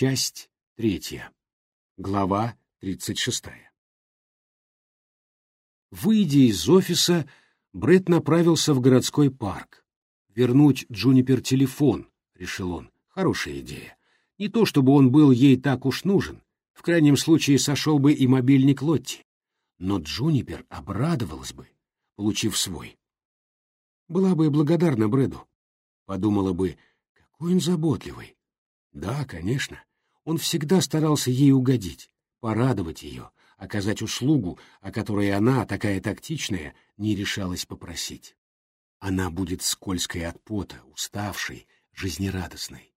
Часть третья. Глава тридцать шестая. Выйдя из офиса, Брэд направился в городской парк. Вернуть Джунипер телефон, решил он. Хорошая идея. Не то чтобы он был ей так уж нужен. В крайнем случае сошел бы и мобильник Лотти. Но Джунипер обрадовалась бы, получив свой. Была бы благодарна Брэду. Подумала бы, какой он заботливый. Да, конечно. Он всегда старался ей угодить, порадовать ее, оказать услугу, о которой она, такая тактичная, не решалась попросить. Она будет скользкой от пота, уставшей, жизнерадостной.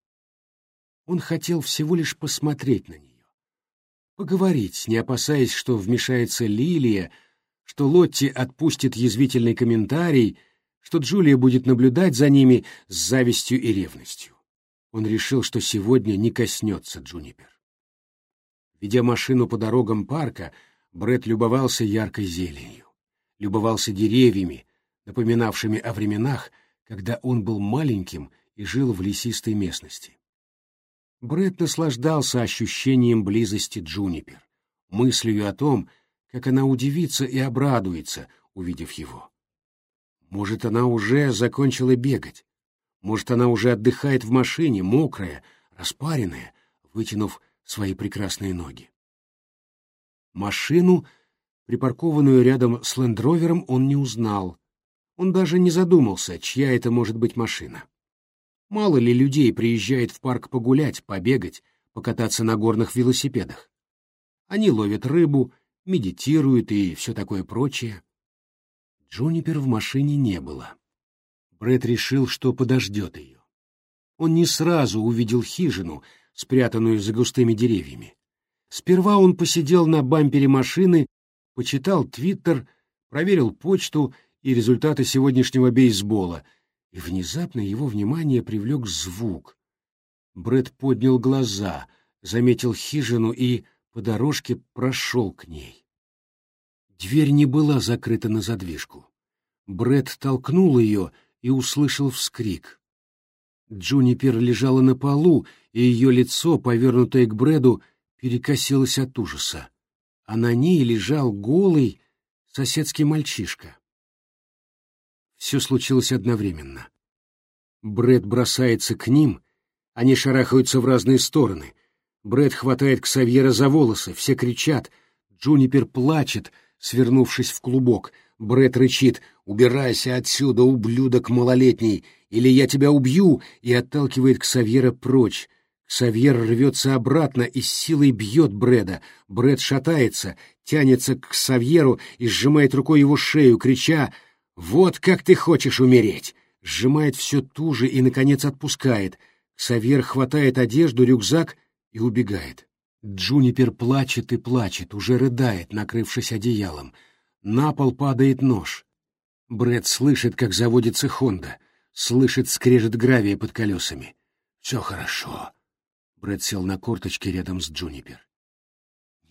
Он хотел всего лишь посмотреть на нее. Поговорить, не опасаясь, что вмешается Лилия, что Лотти отпустит язвительный комментарий, что Джулия будет наблюдать за ними с завистью и ревностью. Он решил, что сегодня не коснется Джунипер. Ведя машину по дорогам парка, Бред любовался яркой зеленью, любовался деревьями, напоминавшими о временах, когда он был маленьким и жил в лесистой местности. Бред наслаждался ощущением близости Джунипер, мыслью о том, как она удивится и обрадуется, увидев его. Может, она уже закончила бегать, может, она уже отдыхает в машине, мокрая, распаренная, вытянув свои прекрасные ноги. Машину, припаркованную рядом с лендровером, он не узнал. Он даже не задумался, чья это может быть машина. Мало ли людей приезжает в парк погулять, побегать, покататься на горных велосипедах. Они ловят рыбу, медитируют и все такое прочее. Джунипер в машине не было. Брэд решил, что подождет ее. Он не сразу увидел хижину, спрятанную за густыми деревьями. Сперва он посидел на бампере машины, почитал твиттер, проверил почту и результаты сегодняшнего бейсбола, и внезапно его внимание привлек звук. Брэд поднял глаза, заметил хижину и по дорожке прошел к ней. Дверь не была закрыта на задвижку. Брэд толкнул ее и услышал вскрик. Джунипер лежала на полу, и ее лицо, повернутое к Брэду, перекосилось от ужаса. А на ней лежал голый соседский мальчишка. Все случилось одновременно. Брэд бросается к ним, они шарахаются в разные стороны. Брэд хватает Ксавьера за волосы, все кричат. Джунипер плачет, свернувшись в клубок. Брэд рычит «Убирайся отсюда, ублюдок малолетний, или я тебя убью!» и отталкивает Ксавьера прочь. Ксавьер рвется обратно и с силой бьет Брэда. Брэд шатается, тянется к Ксавьеру и сжимает рукой его шею, крича «Вот как ты хочешь умереть!» Сжимает все туже и, наконец, отпускает. Ксавьер хватает одежду, рюкзак и убегает. Джунипер плачет и плачет, уже рыдает, накрывшись одеялом. На пол падает нож. Бред слышит, как заводится Хонда, слышит скрежет гравия под колесами. Все хорошо. Бред сел на корточки рядом с Джунипер.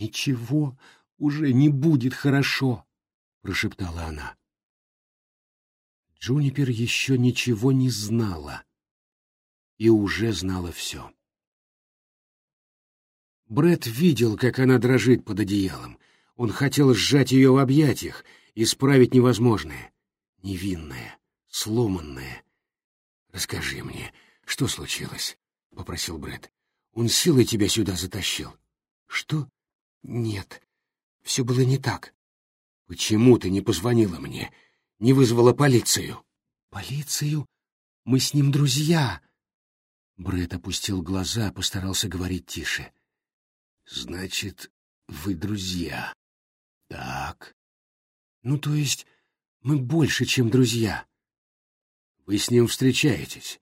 Ничего уже не будет хорошо, прошептала она. Джунипер еще ничего не знала и уже знала все. Бред видел, как она дрожит под одеялом, он хотел сжать ее в объятиях, исправить невозможное. Невинное, сломанное. «Расскажи мне, что случилось?» — попросил Брэд. «Он силой тебя сюда затащил». «Что? Нет, все было не так». «Почему ты не позвонила мне, не вызвала полицию?» «Полицию? Мы с ним друзья!» Брэд опустил глаза, постарался говорить тише. «Значит, вы друзья?» Так. Ну, то есть мы больше, чем друзья. Вы с ним встречаетесь.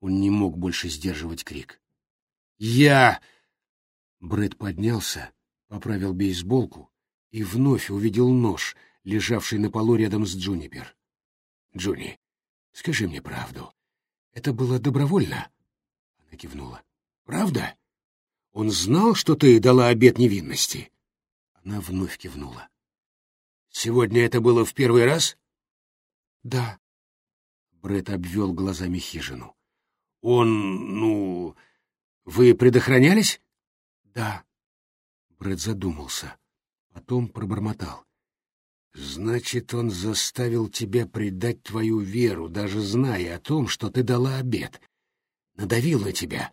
Он не мог больше сдерживать крик. Я... Брэд поднялся, поправил бейсболку и вновь увидел нож, лежавший на полу рядом с Джунипер. «Джуни, скажи мне правду. Это было добровольно?» Она кивнула. «Правда? Он знал, что ты дала обет невинности?» Она вновь кивнула. «Сегодня это было в первый раз?» «Да». Бред обвел глазами хижину. «Он, ну, Вы предохранялись? Да. Брэд задумался. Потом пробормотал. Значит, он заставил тебя предать твою веру, даже зная о том, что ты дала обед. Надавил на тебя,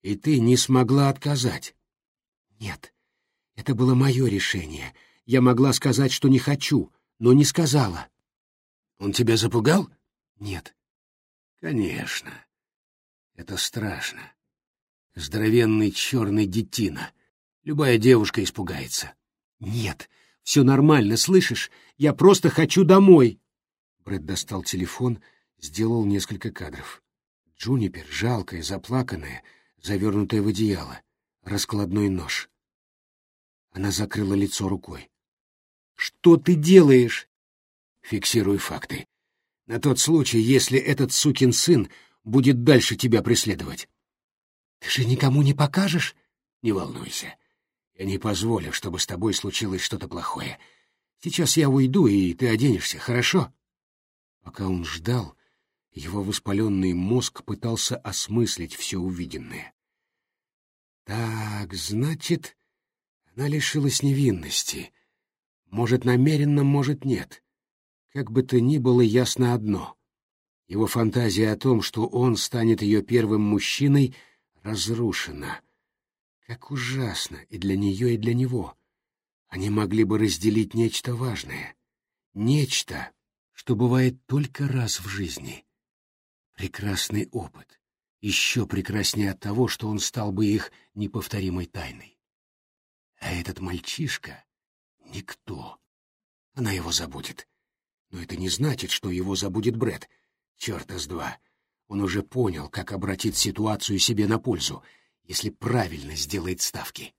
и ты не смогла отказать. Нет, это было мое решение. Я могла сказать, что не хочу, но не сказала. Он тебя запугал? Нет. Конечно. Это страшно. Здоровенный черный детина. Любая девушка испугается. Нет, все нормально, слышишь? Я просто хочу домой. Брэд достал телефон, сделал несколько кадров. Джунипер, жалкая, заплаканная, завернутая в одеяло, раскладной нож. Она закрыла лицо рукой. «Что ты делаешь?» «Фиксирую факты. На тот случай, если этот сукин сын будет дальше тебя преследовать». «Ты же никому не покажешь?» «Не волнуйся. Я не позволю, чтобы с тобой случилось что-то плохое. Сейчас я уйду, и ты оденешься, хорошо?» Пока он ждал, его воспаленный мозг пытался осмыслить все увиденное. «Так, значит, она лишилась невинности. Может, намеренно, может, нет. Как бы то ни было, ясно одно. Его фантазия о том, что он станет ее первым мужчиной, разрушена. Как ужасно и для нее, и для него. Они могли бы разделить нечто важное. Нечто, что бывает только раз в жизни. Прекрасный опыт. Еще прекраснее от того, что он стал бы их неповторимой тайной. А этот мальчишка — никто. Она его забудет. Но это не значит, что его забудет Бред. Черта с два. Он уже понял, как обратить ситуацию себе на пользу — если правильно сделает ставки.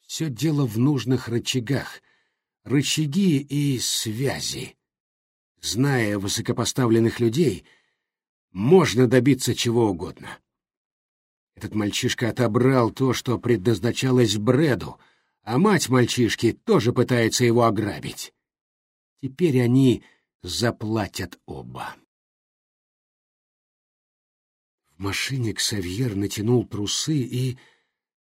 Все дело в нужных рычагах, рычаги и связи. Зная высокопоставленных людей, можно добиться чего угодно. Этот мальчишка отобрал то, что предназначалось Брэду, а мать мальчишки тоже пытается его ограбить. Теперь они заплатят оба. В машине Ксавьер натянул трусы и,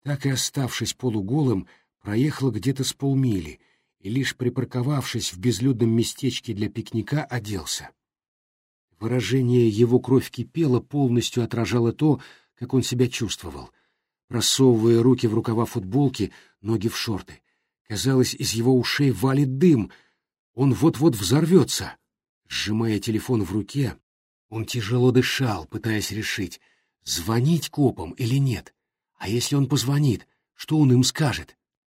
так и оставшись полуголым, проехал где-то с полмили и, лишь припарковавшись в безлюдном местечке для пикника, оделся. Выражение «его кровь кипела» полностью отражало то, как он себя чувствовал. Просовывая руки в рукава футболки, ноги в шорты. Казалось, из его ушей валит дым. Он вот-вот взорвется. Сжимая телефон в руке, он тяжело дышал, пытаясь решить, звонить копам или нет. А если он позвонит, что он им скажет?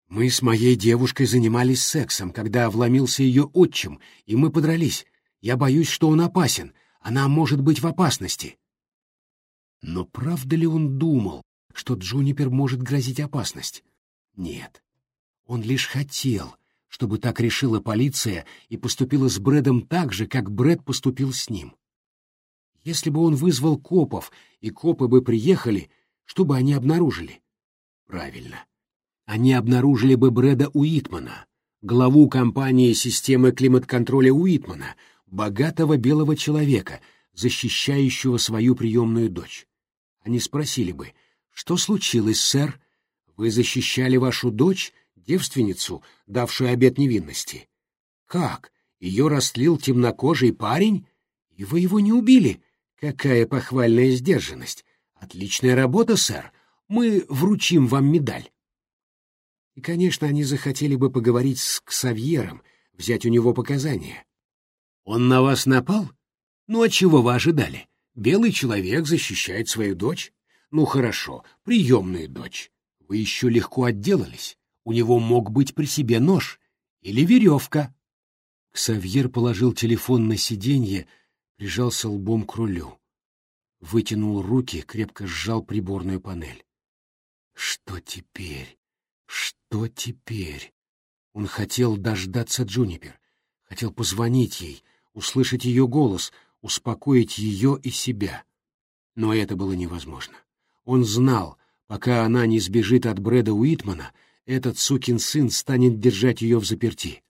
Мы с моей девушкой занимались сексом, когда вломился ее отчим, и мы подрались. Я боюсь, что он опасен. Она может быть в опасности. Но правда ли он думал, что Джунипер может грозить опасность? Нет. Он лишь хотел, чтобы так решила полиция и поступила с Брэдом так же, как Брэд поступил с ним. Если бы он вызвал копов, и копы бы приехали, что бы они обнаружили? Правильно. Они обнаружили бы Брэда Уитмана, главу компании системы климат-контроля Уитмана, богатого белого человека, защищающего свою приемную дочь. Они спросили бы, что случилось, сэр? Вы защищали вашу дочь, девственницу, давшую обет невинности? Как? Ее растлил темнокожий парень? И вы его не убили? Какая похвальная сдержанность! Отличная работа, сэр. Мы вручим вам медаль. И, конечно, они захотели бы поговорить с Ксавьером, взять у него показания. Он на вас напал? Ну, а чего вы ожидали? Белый человек защищает свою дочь? Ну, хорошо, приемную дочь. Вы еще легко отделались. У него мог быть при себе нож или веревка. Ксавьер положил телефон на сиденье, прижался лбом к рулю. Вытянул руки, крепко сжал приборную панель. Что теперь? Что теперь? Он хотел дождаться Джунипер, хотел позвонить ей, услышать ее голос, успокоить ее и себя. Но это было невозможно. Он знал, пока она не сбежит от Брэда Уитмана, этот сукин сын станет держать ее в заперти.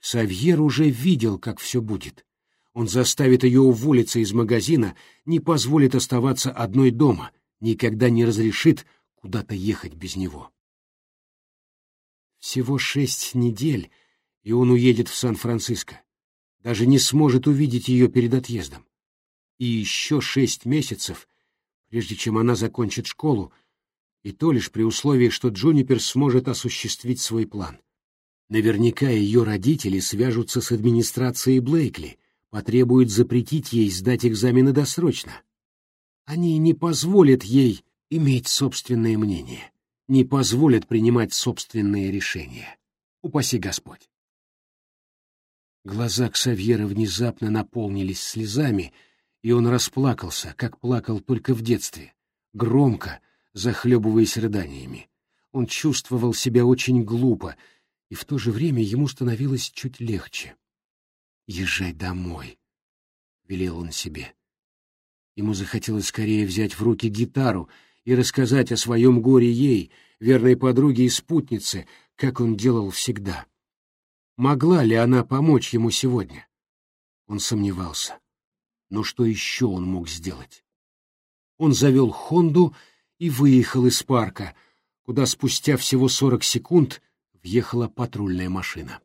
Савьер уже видел, как все будет. Он заставит ее уволиться из магазина, не позволит оставаться одной дома, никогда не разрешит куда-то ехать без него. Всего шесть недель, и он уедет в Сан-Франциско. Даже не сможет увидеть ее перед отъездом. И еще шесть месяцев, прежде чем она закончит школу, и то лишь при условии, что Джунипер сможет осуществить свой план. Наверняка ее родители свяжутся с администрацией Блейкли, потребуют запретить ей сдать экзамены досрочно. Они не позволят ей иметь собственное мнение, не позволят принимать собственные решения. Упаси Господь. Глаза Ксавьера внезапно наполнились слезами, и он расплакался, как плакал только в детстве, громко, захлебываясь рыданиями. Он чувствовал себя очень глупо, и в то же время ему становилось чуть легче. «Езжай домой», — велел он себе. Ему захотелось скорее взять в руки гитару и рассказать о своем горе ей, верной подруге и спутнице, как он делал всегда. Могла ли она помочь ему сегодня? Он сомневался. Но что еще он мог сделать? Он завел «Хонду» и выехал из парка, куда спустя всего сорок секунд въехала патрульная машина.